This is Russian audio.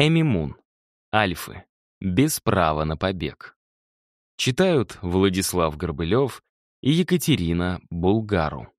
Эми Мун. Альфы. Без права на побег. Читают Владислав Горбылев и Екатерина Булгару.